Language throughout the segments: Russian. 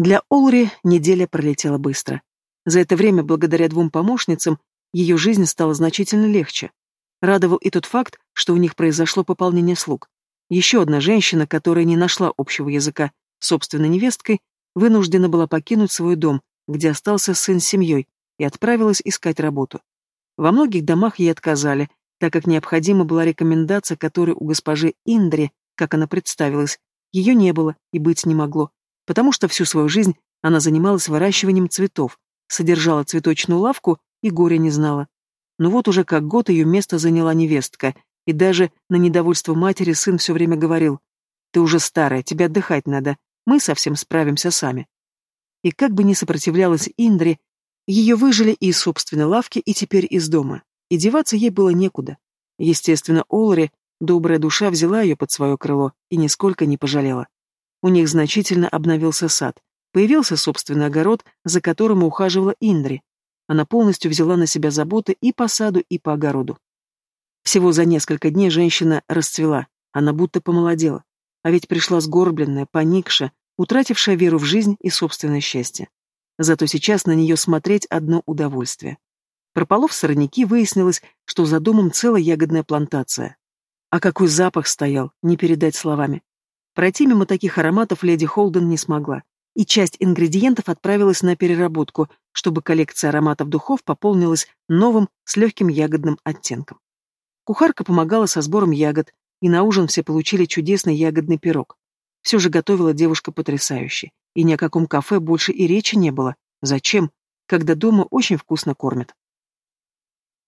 Для Олри неделя пролетела быстро. За это время, благодаря двум помощницам, ее жизнь стала значительно легче. Радовал и тот факт, что у них произошло пополнение слуг. Еще одна женщина, которая не нашла общего языка собственной невесткой, вынуждена была покинуть свой дом, где остался сын с семьей, и отправилась искать работу. Во многих домах ей отказали, так как необходима была рекомендация, которой у госпожи Индри, как она представилась, ее не было и быть не могло потому что всю свою жизнь она занималась выращиванием цветов, содержала цветочную лавку и горя не знала. Но вот уже как год ее место заняла невестка, и даже на недовольство матери сын все время говорил, «Ты уже старая, тебе отдыхать надо, мы совсем справимся сами». И как бы ни сопротивлялась Индри, ее выжили и из собственной лавки, и теперь из дома, и деваться ей было некуда. Естественно, Олри, добрая душа, взяла ее под свое крыло и нисколько не пожалела. У них значительно обновился сад. Появился собственный огород, за которым ухаживала Индри. Она полностью взяла на себя заботы и по саду, и по огороду. Всего за несколько дней женщина расцвела, она будто помолодела. А ведь пришла сгорбленная, поникшая, утратившая веру в жизнь и собственное счастье. Зато сейчас на нее смотреть одно удовольствие. Прополов сорняки, выяснилось, что за домом целая ягодная плантация. А какой запах стоял, не передать словами. Пройти мимо таких ароматов леди Холден не смогла, и часть ингредиентов отправилась на переработку, чтобы коллекция ароматов духов пополнилась новым с легким ягодным оттенком. Кухарка помогала со сбором ягод, и на ужин все получили чудесный ягодный пирог. Все же готовила девушка потрясающе, и ни о каком кафе больше и речи не было. Зачем, когда дома очень вкусно кормят?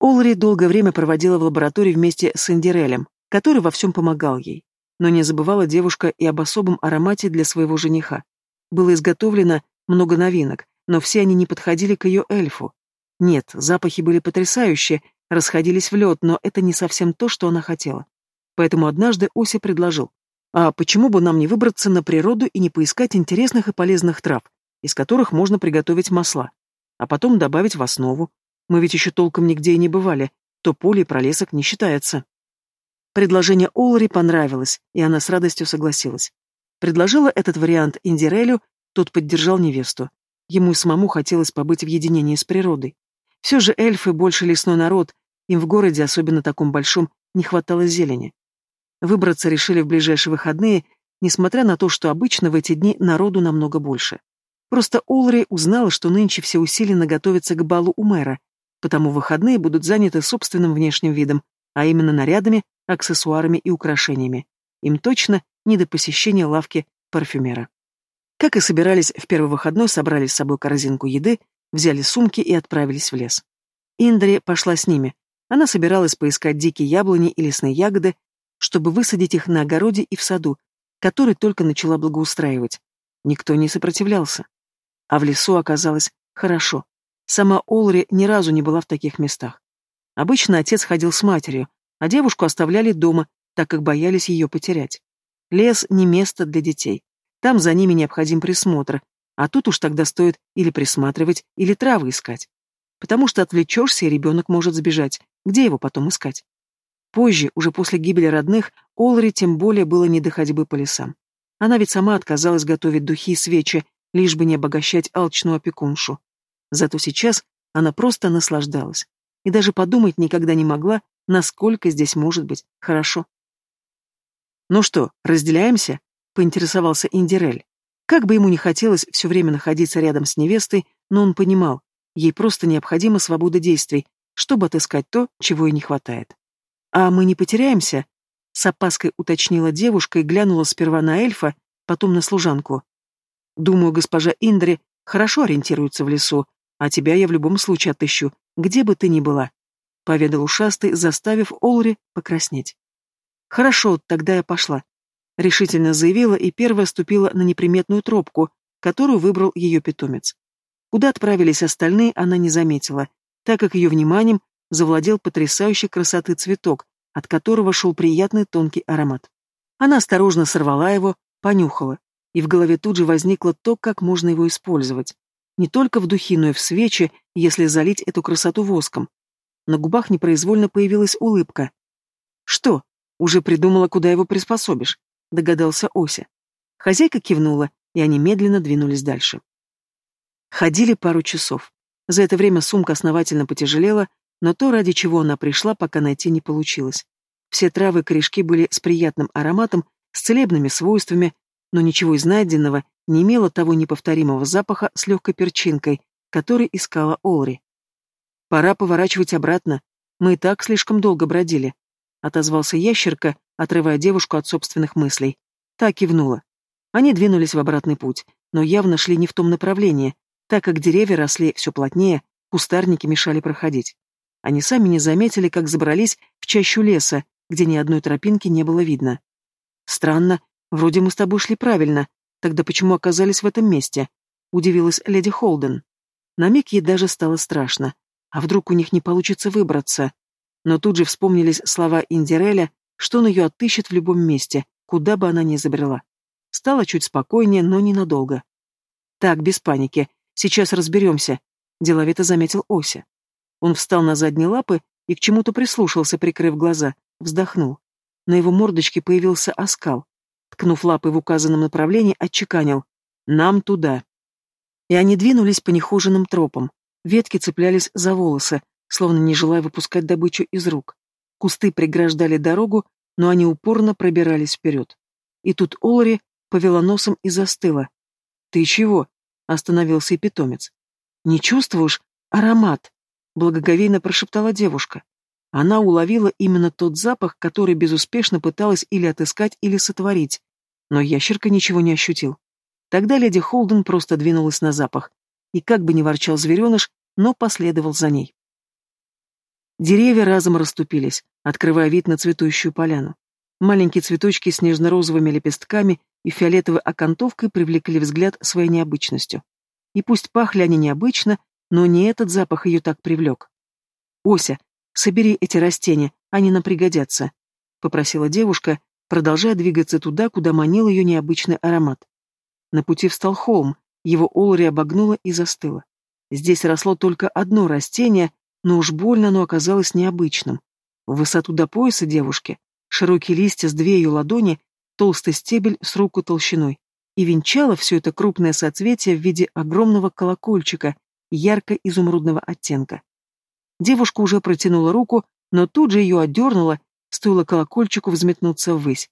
Олри долгое время проводила в лаборатории вместе с Индирелем, который во всем помогал ей. Но не забывала девушка и об особом аромате для своего жениха. Было изготовлено много новинок, но все они не подходили к ее эльфу. Нет, запахи были потрясающие, расходились в лед, но это не совсем то, что она хотела. Поэтому однажды Ося предложил, а почему бы нам не выбраться на природу и не поискать интересных и полезных трав, из которых можно приготовить масла, а потом добавить в основу. Мы ведь еще толком нигде и не бывали, то поле и пролесок не считается. Предложение Олри понравилось, и она с радостью согласилась. Предложила этот вариант Индирелю, тот поддержал невесту. Ему и самому хотелось побыть в единении с природой. Все же эльфы больше лесной народ, им в городе, особенно таком большом, не хватало зелени. Выбраться решили в ближайшие выходные, несмотря на то, что обычно в эти дни народу намного больше. Просто Олри узнала, что нынче все усиленно готовятся к балу у мэра, потому выходные будут заняты собственным внешним видом, а именно нарядами, аксессуарами и украшениями. Им точно не до посещения лавки парфюмера. Как и собирались, в первый выходной собрали с собой корзинку еды, взяли сумки и отправились в лес. Индри пошла с ними. Она собиралась поискать дикие яблони и лесные ягоды, чтобы высадить их на огороде и в саду, который только начала благоустраивать. Никто не сопротивлялся. А в лесу оказалось хорошо. Сама Олри ни разу не была в таких местах. Обычно отец ходил с матерью, а девушку оставляли дома, так как боялись ее потерять. Лес не место для детей. Там за ними необходим присмотр, а тут уж тогда стоит или присматривать, или травы искать. Потому что отвлечешься, и ребенок может сбежать. Где его потом искать? Позже, уже после гибели родных, Олри тем более было не до ходьбы по лесам. Она ведь сама отказалась готовить духи и свечи, лишь бы не обогащать алчную опекуншу. Зато сейчас она просто наслаждалась. И даже подумать никогда не могла, насколько здесь может быть хорошо. «Ну что, разделяемся?» — поинтересовался Индирель. Как бы ему ни хотелось все время находиться рядом с невестой, но он понимал, ей просто необходима свобода действий, чтобы отыскать то, чего ей не хватает. «А мы не потеряемся?» — с опаской уточнила девушка и глянула сперва на эльфа, потом на служанку. «Думаю, госпожа Индри хорошо ориентируется в лесу, а тебя я в любом случае отыщу, где бы ты ни была. — поведал ушастый, заставив Олри покраснеть. «Хорошо, тогда я пошла», — решительно заявила и первая ступила на неприметную тропку, которую выбрал ее питомец. Куда отправились остальные, она не заметила, так как ее вниманием завладел потрясающей красоты цветок, от которого шел приятный тонкий аромат. Она осторожно сорвала его, понюхала, и в голове тут же возникло то, как можно его использовать. Не только в духи, но и в свечи, если залить эту красоту воском. На губах непроизвольно появилась улыбка. «Что, уже придумала, куда его приспособишь?» — догадался Ося. Хозяйка кивнула, и они медленно двинулись дальше. Ходили пару часов. За это время сумка основательно потяжелела, но то, ради чего она пришла, пока найти не получилось. Все травы корешки были с приятным ароматом, с целебными свойствами, но ничего из найденного не имело того неповторимого запаха с легкой перчинкой, который искала Олри. «Пора поворачивать обратно. Мы и так слишком долго бродили», — отозвался ящерка, отрывая девушку от собственных мыслей. Та кивнула. Они двинулись в обратный путь, но явно шли не в том направлении, так как деревья росли все плотнее, кустарники мешали проходить. Они сами не заметили, как забрались в чащу леса, где ни одной тропинки не было видно. «Странно, вроде мы с тобой шли правильно, тогда почему оказались в этом месте?» — удивилась леди Холден. На миг ей даже стало страшно. А вдруг у них не получится выбраться? Но тут же вспомнились слова Индиреля, что он ее отыщет в любом месте, куда бы она ни забрела. Стало чуть спокойнее, но ненадолго. «Так, без паники. Сейчас разберемся», — деловито заметил Ося. Он встал на задние лапы и к чему-то прислушался, прикрыв глаза, вздохнул. На его мордочке появился оскал. Ткнув лапы в указанном направлении, отчеканил. «Нам туда». И они двинулись по нехоженным тропам. Ветки цеплялись за волосы, словно не желая выпускать добычу из рук. Кусты преграждали дорогу, но они упорно пробирались вперед. И тут Олри повела носом и застыла. «Ты чего?» — остановился и питомец. «Не чувствуешь? Аромат!» — благоговейно прошептала девушка. Она уловила именно тот запах, который безуспешно пыталась или отыскать, или сотворить. Но ящерка ничего не ощутил. Тогда леди Холден просто двинулась на запах, и как бы ни ворчал звереныш, но последовал за ней. Деревья разом расступились, открывая вид на цветущую поляну. Маленькие цветочки с нежно-розовыми лепестками и фиолетовой окантовкой привлекли взгляд своей необычностью. И пусть пахли они необычно, но не этот запах ее так привлек. «Ося, собери эти растения, они нам пригодятся», — попросила девушка, продолжая двигаться туда, куда манил ее необычный аромат. На пути встал холм, его Олри обогнула и застыла. Здесь росло только одно растение, но уж больно оно оказалось необычным. В высоту до пояса девушки, широкие листья с две ее ладони, толстый стебель с руку толщиной. И венчало все это крупное соцветие в виде огромного колокольчика ярко-изумрудного оттенка. Девушка уже протянула руку, но тут же ее отдернула, стоило колокольчику взметнуться ввысь.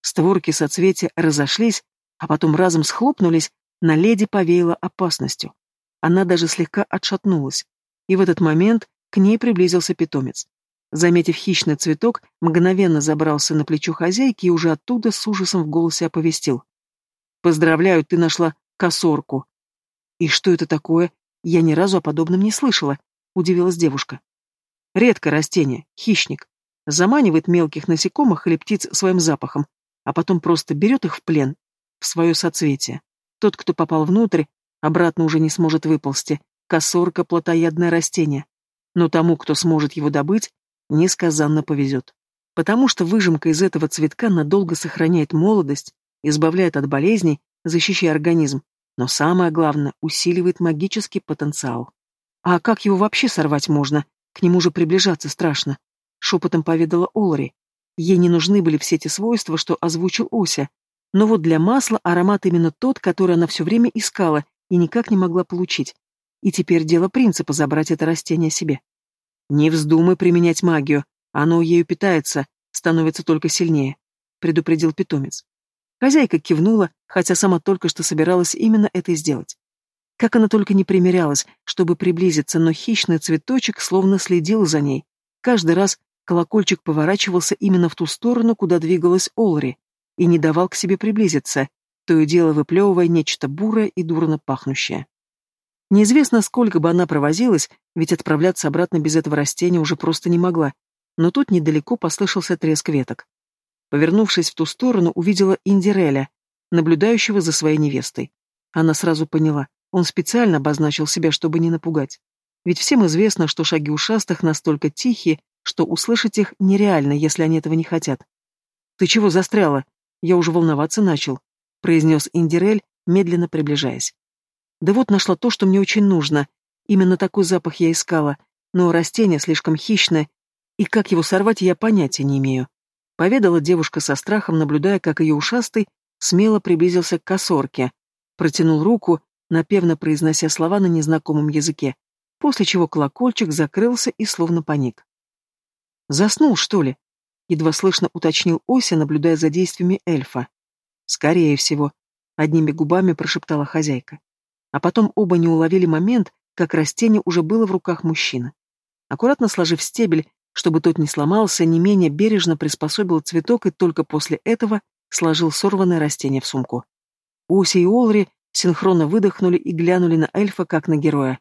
Створки соцветия разошлись, а потом разом схлопнулись, на леди повеяло опасностью. Она даже слегка отшатнулась, и в этот момент к ней приблизился питомец. Заметив хищный цветок, мгновенно забрался на плечо хозяйки и уже оттуда с ужасом в голосе оповестил. «Поздравляю, ты нашла косорку». «И что это такое? Я ни разу о подобном не слышала», — удивилась девушка. «Редкое растение, хищник. Заманивает мелких насекомых или птиц своим запахом, а потом просто берет их в плен, в свое соцветие. Тот, кто попал внутрь, обратно уже не сможет выползти. Косорка — плотоядное растение. Но тому, кто сможет его добыть, несказанно повезет. Потому что выжимка из этого цветка надолго сохраняет молодость, избавляет от болезней, защищая организм, но самое главное, усиливает магический потенциал. А как его вообще сорвать можно? К нему же приближаться страшно. Шепотом поведала Олари. Ей не нужны были все эти свойства, что озвучил Ося, но вот для масла аромат именно тот, который она все время искала и никак не могла получить. И теперь дело принципа забрать это растение себе. Не вздумай применять магию, оно ею питается, становится только сильнее, предупредил питомец. Хозяйка кивнула, хотя сама только что собиралась именно это сделать. Как она только не примерялась, чтобы приблизиться, но хищный цветочек словно следил за ней. Каждый раз колокольчик поворачивался именно в ту сторону, куда двигалась Олри, и не давал к себе приблизиться, то и дело выплевывая нечто бурое и дурно пахнущее. Неизвестно, сколько бы она провозилась, ведь отправляться обратно без этого растения уже просто не могла, но тут недалеко послышался треск веток. Повернувшись в ту сторону, увидела Индиреля, наблюдающего за своей невестой. Она сразу поняла, он специально обозначил себя, чтобы не напугать. Ведь всем известно, что шаги ушастых настолько тихие, что услышать их нереально, если они этого не хотят. «Ты чего застряла?» Я уже волноваться начал, произнес Индирель, медленно приближаясь. Да вот нашла то, что мне очень нужно. Именно такой запах я искала, но растение слишком хищное, и как его сорвать, я понятия не имею. Поведала девушка со страхом, наблюдая, как ее ушастый смело приблизился к косорке. протянул руку, напевно произнося слова на незнакомом языке, после чего колокольчик закрылся и словно паник. «Заснул, что ли?» — едва слышно уточнил Ося, наблюдая за действиями эльфа. «Скорее всего», — одними губами прошептала хозяйка. А потом оба не уловили момент, как растение уже было в руках мужчины. Аккуратно сложив стебель, чтобы тот не сломался, не менее бережно приспособил цветок и только после этого сложил сорванное растение в сумку. Уси и Олри синхронно выдохнули и глянули на эльфа, как на героя.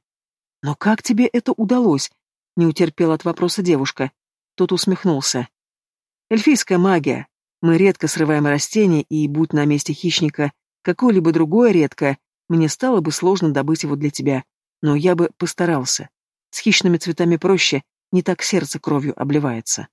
«Но как тебе это удалось?» — не утерпела от вопроса девушка. Тот усмехнулся. «Эльфийская магия. Мы редко срываем растения, и, будь на месте хищника какое-либо другое редкое, мне стало бы сложно добыть его для тебя. Но я бы постарался. С хищными цветами проще, не так сердце кровью обливается».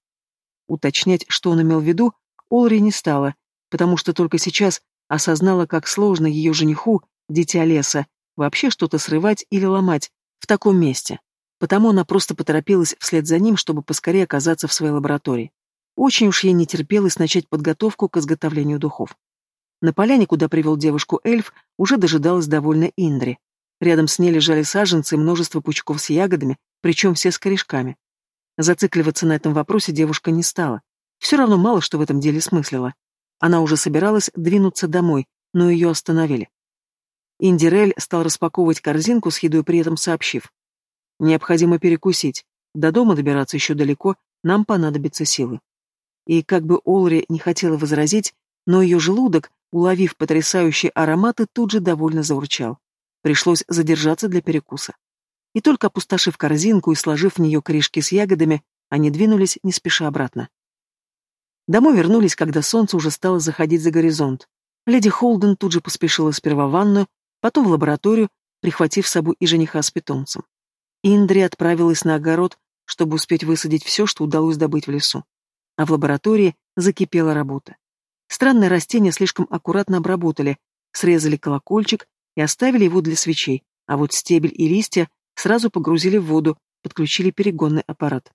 Уточнять, что он имел в виду, Олри не стала, потому что только сейчас осознала, как сложно ее жениху, дитя леса, вообще что-то срывать или ломать в таком месте. Потому она просто поторопилась вслед за ним, чтобы поскорее оказаться в своей лаборатории. Очень уж ей не терпелось начать подготовку к изготовлению духов. На поляне, куда привел девушку эльф, уже дожидалась довольно Индри. Рядом с ней лежали саженцы и множество пучков с ягодами, причем все с корешками. Зацикливаться на этом вопросе девушка не стала. Все равно мало что в этом деле смыслила. Она уже собиралась двинуться домой, но ее остановили. Индирель стал распаковывать корзинку с едой, при этом сообщив. «Необходимо перекусить. До дома добираться еще далеко, нам понадобятся силы». И как бы Олри не хотела возразить, но ее желудок, уловив потрясающие ароматы, тут же довольно заурчал. Пришлось задержаться для перекуса. И только опустошив корзинку и сложив в нее корешки с ягодами, они двинулись не спеша обратно. Домой вернулись, когда солнце уже стало заходить за горизонт. Леди Холден тут же поспешила сперва в ванную, потом в лабораторию, прихватив с собой и жениха с питомцем. Индри отправилась на огород, чтобы успеть высадить все, что удалось добыть в лесу. А в лаборатории закипела работа. Странное растение слишком аккуратно обработали, срезали колокольчик и оставили его для свечей, а вот стебель и листья сразу погрузили в воду, подключили перегонный аппарат.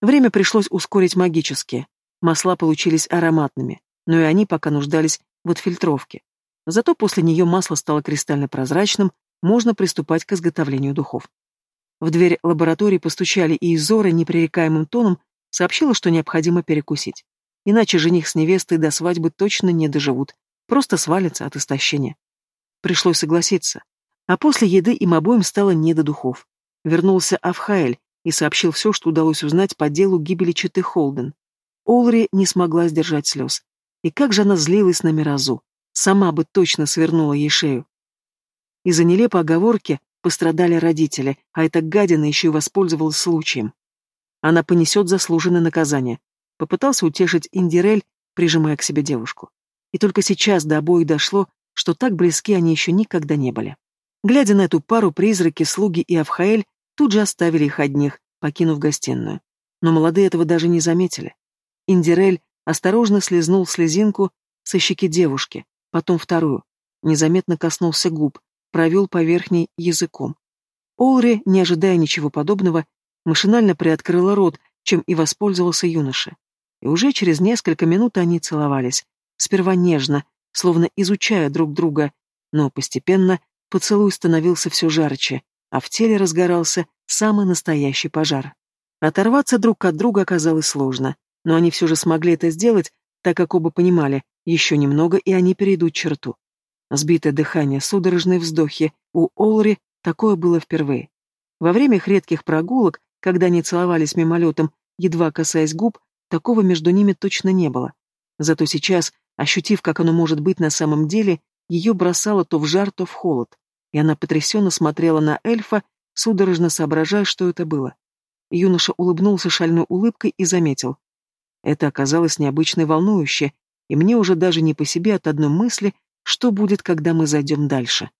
Время пришлось ускорить магически. Масла получились ароматными, но и они пока нуждались в отфильтровке. Зато после нее масло стало кристально прозрачным, можно приступать к изготовлению духов. В дверь лаборатории постучали, и Изора непререкаемым тоном сообщила, что необходимо перекусить. Иначе жених с невестой до свадьбы точно не доживут, просто свалятся от истощения. Пришлось согласиться. А после еды им обоим стало не до духов. Вернулся Авхаэль и сообщил все, что удалось узнать по делу гибели Читы Холден. Олри не смогла сдержать слез. И как же она злилась на Миразу. Сама бы точно свернула ей шею. Из-за нелепой оговорки пострадали родители, а эта гадина еще и воспользовалась случаем. Она понесет заслуженное наказание. Попытался утешить Индирель, прижимая к себе девушку. И только сейчас до обоих дошло, что так близки они еще никогда не были. Глядя на эту пару, призраки, слуги и Авхаэль тут же оставили их одних, покинув гостиную. Но молодые этого даже не заметили. Индирель осторожно слезнул слезинку со щеки девушки, потом вторую, незаметно коснулся губ, провел по верхней языком. Олри, не ожидая ничего подобного, машинально приоткрыла рот, чем и воспользовался юноша. И уже через несколько минут они целовались, сперва нежно, словно изучая друг друга, но постепенно поцелуй становился все жарче, а в теле разгорался самый настоящий пожар. Оторваться друг от друга оказалось сложно, но они все же смогли это сделать, так как оба понимали, еще немного, и они перейдут черту. Сбитое дыхание, судорожные вздохи. У Олри такое было впервые. Во время их редких прогулок, когда они целовались мимолетом, едва касаясь губ, такого между ними точно не было. Зато сейчас, ощутив, как оно может быть на самом деле, ее бросало то в жар, то в холод, и она потрясенно смотрела на эльфа, судорожно соображая, что это было. Юноша улыбнулся шальной улыбкой и заметил. Это оказалось необычно волнующе, и мне уже даже не по себе от одной мысли, что будет, когда мы зайдем дальше.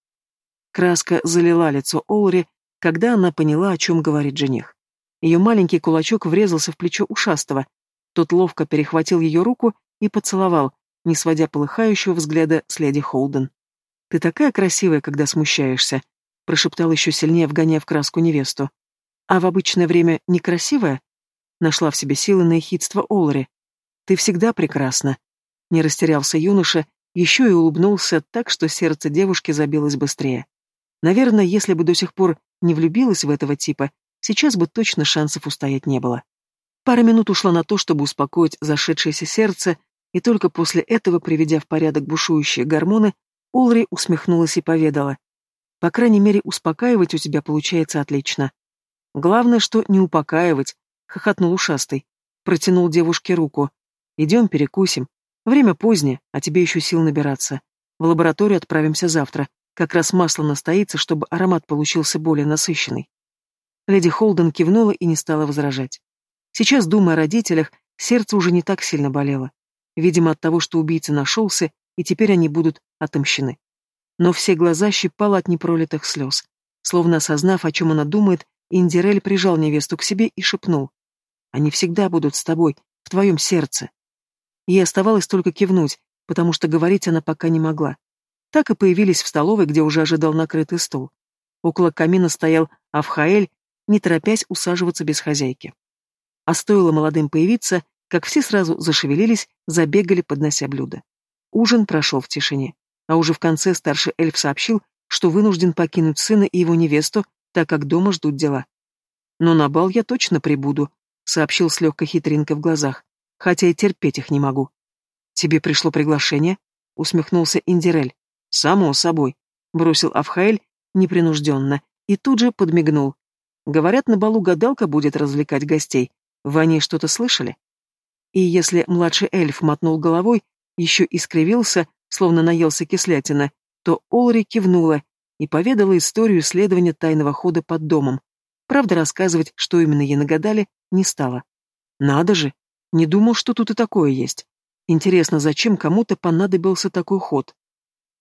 Краска залила лицо Олри, когда она поняла, о чем говорит жених. Ее маленький кулачок врезался в плечо ушастого. Тот ловко перехватил ее руку и поцеловал, не сводя полыхающего взгляда с леди Холден. «Ты такая красивая, когда смущаешься», — прошептал еще сильнее, вгоняя в краску невесту. «А в обычное время некрасивая?» Нашла в себе силы на ехидство Олри. «Ты всегда прекрасна», — не растерялся юноша еще и улыбнулся так, что сердце девушки забилось быстрее. Наверное, если бы до сих пор не влюбилась в этого типа, сейчас бы точно шансов устоять не было. Пара минут ушла на то, чтобы успокоить зашедшееся сердце, и только после этого, приведя в порядок бушующие гормоны, Улри усмехнулась и поведала. «По крайней мере, успокаивать у тебя получается отлично. Главное, что не упокаивать», — хохотнул ушастый. Протянул девушке руку. «Идем перекусим. Время позднее, а тебе еще сил набираться. В лабораторию отправимся завтра. Как раз масло настоится, чтобы аромат получился более насыщенный. Леди Холден кивнула и не стала возражать. Сейчас, думая о родителях, сердце уже не так сильно болело. Видимо, от того, что убийца нашелся, и теперь они будут отомщены. Но все глаза щипало от непролитых слез. Словно осознав, о чем она думает, Индирель прижал невесту к себе и шепнул. «Они всегда будут с тобой, в твоем сердце». Ей оставалось только кивнуть, потому что говорить она пока не могла. Так и появились в столовой, где уже ожидал накрытый стол. Около камина стоял Авхаэль, не торопясь усаживаться без хозяйки. А стоило молодым появиться, как все сразу зашевелились, забегали, поднося блюда. Ужин прошел в тишине, а уже в конце старший эльф сообщил, что вынужден покинуть сына и его невесту, так как дома ждут дела. «Но на бал я точно прибуду», — сообщил с легкой хитринкой в глазах, хотя и терпеть их не могу. «Тебе пришло приглашение?» — усмехнулся Индирель. «Само собой», — бросил Авхаэль непринужденно и тут же подмигнул. «Говорят, на балу гадалка будет развлекать гостей. Вы о ней что-то слышали?» И если младший эльф мотнул головой, еще искривился, словно наелся кислятина, то Олри кивнула и поведала историю исследования тайного хода под домом. Правда, рассказывать, что именно ей нагадали, не стала. Надо же, не думал, что тут и такое есть. Интересно, зачем кому-то понадобился такой ход?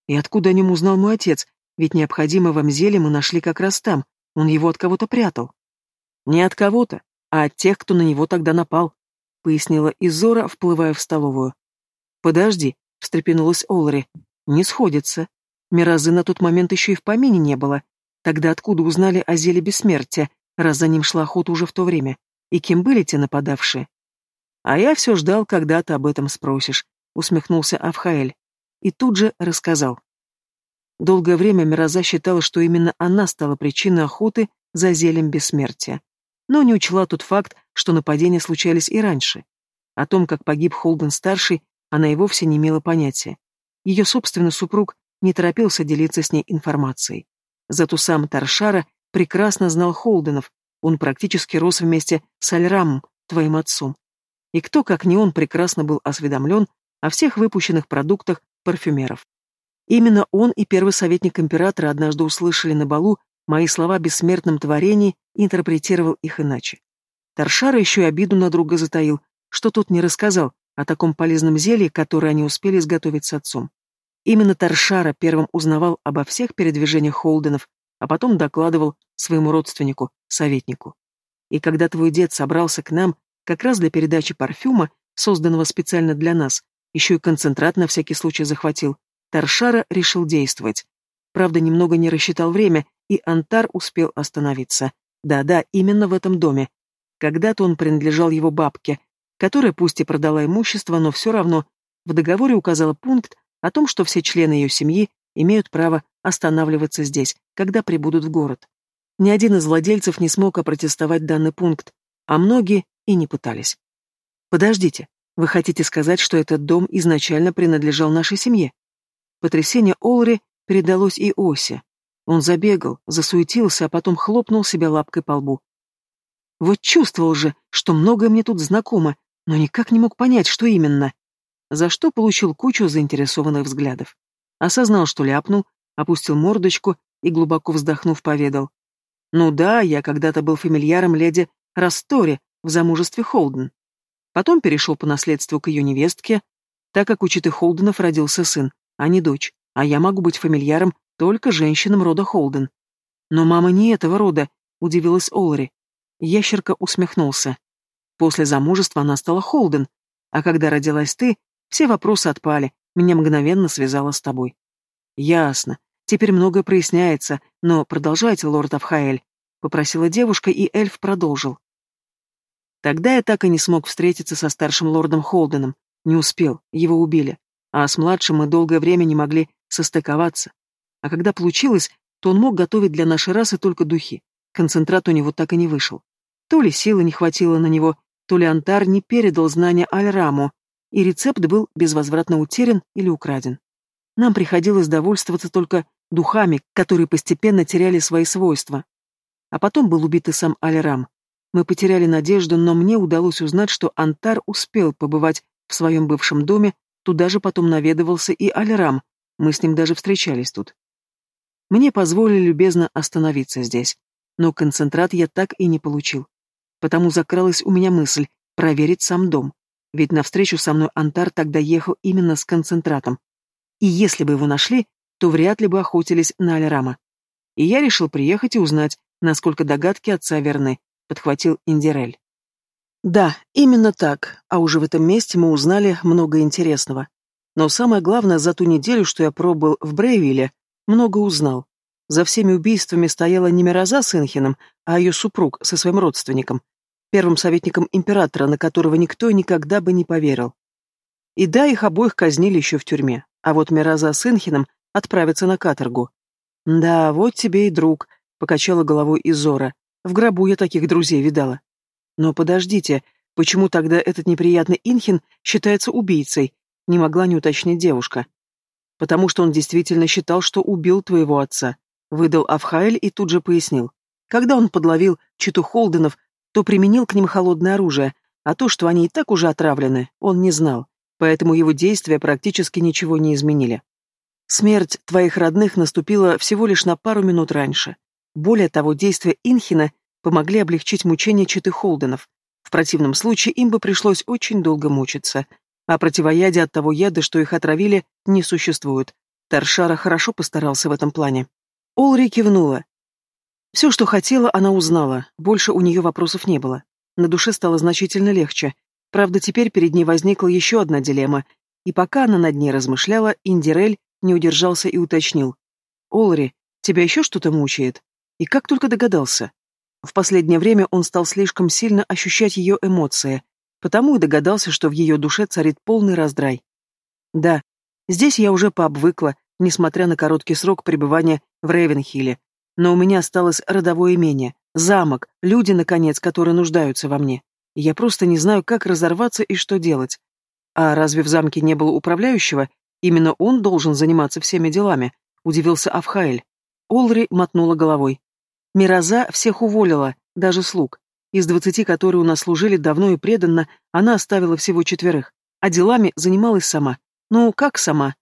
И откуда о нем узнал мой отец? Ведь необходимое вам зелье мы нашли как раз там. Он его от кого-то прятал. Не от кого-то, а от тех, кто на него тогда напал, пояснила Изора, вплывая в столовую. Подожди, встрепенулась Олри. Не сходится. Миразы на тот момент еще и в помине не было. Тогда откуда узнали о зеле бессмертия, раз за ним шла охота уже в то время? И кем были те нападавшие? А я все ждал, когда ты об этом спросишь, усмехнулся Авхаэль и тут же рассказал. Долгое время Мироза считала, что именно она стала причиной охоты за зелем бессмертия, но не учла тот факт, что нападения случались и раньше. О том, как погиб Холден-старший, она и вовсе не имела понятия. Ее собственный супруг не торопился делиться с ней информацией. Зато сам Таршара прекрасно знал Холденов, он практически рос вместе с Альрамом, твоим отцом. И кто, как не он, прекрасно был осведомлен о всех выпущенных продуктах парфюмеров. Именно он и первый советник императора однажды услышали на балу мои слова о бессмертном творении и интерпретировал их иначе. Таршара еще и обиду на друга затаил, что тот не рассказал о таком полезном зелье, которое они успели изготовить с отцом. Именно Таршара первым узнавал обо всех передвижениях Холденов, а потом докладывал своему родственнику, советнику. И когда твой дед собрался к нам как раз для передачи парфюма, созданного специально для нас, еще и концентрат на всякий случай захватил. Таршара решил действовать. Правда, немного не рассчитал время, и Антар успел остановиться. Да-да, именно в этом доме. Когда-то он принадлежал его бабке, которая пусть и продала имущество, но все равно в договоре указала пункт о том, что все члены ее семьи имеют право останавливаться здесь, когда прибудут в город. Ни один из владельцев не смог опротестовать данный пункт, а многие и не пытались. Подождите, вы хотите сказать, что этот дом изначально принадлежал нашей семье? Потрясение Олри передалось и Осе. Он забегал, засуетился, а потом хлопнул себя лапкой по лбу. Вот чувствовал же, что многое мне тут знакомо, но никак не мог понять, что именно. За что получил кучу заинтересованных взглядов. Осознал, что ляпнул, опустил мордочку и, глубоко вздохнув, поведал. «Ну да, я когда-то был фамильяром леди Растори в замужестве Холден. Потом перешел по наследству к ее невестке, так как у Читы Холденов родился сын, а не дочь, а я могу быть фамильяром только женщинам рода Холден. Но мама не этого рода, удивилась Олри. Ящерка усмехнулся. После замужества она стала Холден, а когда родилась ты, все вопросы отпали, меня мгновенно связала с тобой. Ясно. Теперь многое проясняется, но продолжайте, лорд Авхаэль, попросила девушка, и эльф продолжил. Тогда я так и не смог встретиться со старшим лордом Холденом. Не успел, его убили. а с младшим мы долгое время не могли состыковаться. А когда получилось, то он мог готовить для нашей расы только духи. Концентрат у него так и не вышел. То ли силы не хватило на него, то ли Антар не передал знания Альраму, и рецепт был безвозвратно утерян или украден. Нам приходилось довольствоваться только духами, которые постепенно теряли свои свойства. А потом был убит и сам Альрам. Мы потеряли надежду, но мне удалось узнать, что Антар успел побывать в своем бывшем доме, туда же потом наведывался и Альрам, мы с ним даже встречались тут. Мне позволили любезно остановиться здесь, но концентрат я так и не получил. Потому закралась у меня мысль проверить сам дом, ведь навстречу со мной Антар тогда ехал именно с концентратом. И если бы его нашли, то вряд ли бы охотились на Альрама. И я решил приехать и узнать, насколько догадки отца верны, подхватил Индирель. Да, именно так, а уже в этом месте мы узнали много интересного. Но самое главное, за ту неделю, что я пробыл в Брейвилле, много узнал. За всеми убийствами стояла не Мироза с Инхином, а ее супруг со своим родственником, первым советником императора, на которого никто никогда бы не поверил. И да, их обоих казнили еще в тюрьме, а вот Мироза с Инхином отправятся на каторгу. «Да, вот тебе и друг», — покачала головой Изора. «В гробу я таких друзей видала». «Но подождите, почему тогда этот неприятный Инхин считается убийцей?» — не могла не уточнить девушка потому что он действительно считал, что убил твоего отца», — выдал Авхаэль и тут же пояснил. Когда он подловил читу Холденов, то применил к ним холодное оружие, а то, что они и так уже отравлены, он не знал, поэтому его действия практически ничего не изменили. Смерть твоих родных наступила всего лишь на пару минут раньше. Более того, действия Инхина помогли облегчить мучения читы Холденов. В противном случае им бы пришлось очень долго мучиться, а противоядия от того яда, что их отравили, не существует. Таршара хорошо постарался в этом плане. Олри кивнула. Все, что хотела, она узнала. Больше у нее вопросов не было. На душе стало значительно легче. Правда, теперь перед ней возникла еще одна дилемма. И пока она над ней размышляла, Индирель не удержался и уточнил. «Олри, тебя еще что-то мучает?» И как только догадался. В последнее время он стал слишком сильно ощущать ее эмоции, Потому и догадался, что в ее душе царит полный раздрай. Да, здесь я уже пообвыкла, несмотря на короткий срок пребывания в Рейвенхилле. Но у меня осталось родовое имение, замок, люди, наконец, которые нуждаются во мне. Я просто не знаю, как разорваться и что делать. А разве в замке не было управляющего? Именно он должен заниматься всеми делами, удивился Афхаэль. Олри мотнула головой. Мироза всех уволила, даже слуг. Из двадцати, которые у нас служили давно и преданно, она оставила всего четверых, а делами занималась сама. Ну, как сама?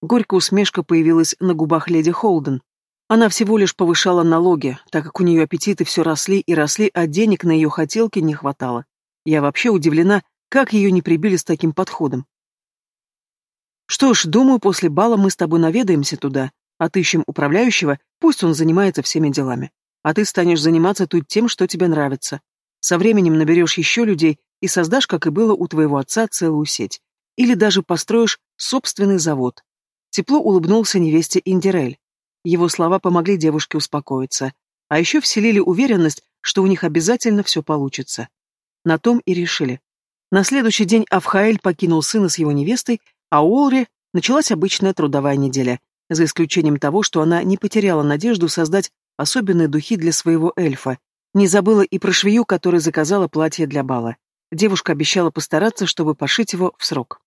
Горькая усмешка появилась на губах леди Холден. Она всего лишь повышала налоги, так как у нее аппетиты все росли и росли, а денег на ее хотелки не хватало. Я вообще удивлена, как ее не прибили с таким подходом. Что ж, думаю, после бала мы с тобой наведаемся туда, отыщем управляющего, пусть он занимается всеми делами а ты станешь заниматься тут тем, что тебе нравится. Со временем наберешь еще людей и создашь, как и было у твоего отца, целую сеть. Или даже построишь собственный завод. Тепло улыбнулся невесте Индирель. Его слова помогли девушке успокоиться, а еще вселили уверенность, что у них обязательно все получится. На том и решили. На следующий день Авхаэль покинул сына с его невестой, а у Олри началась обычная трудовая неделя, за исключением того, что она не потеряла надежду создать особенные духи для своего эльфа. Не забыла и про швею, которая заказала платье для бала. Девушка обещала постараться, чтобы пошить его в срок.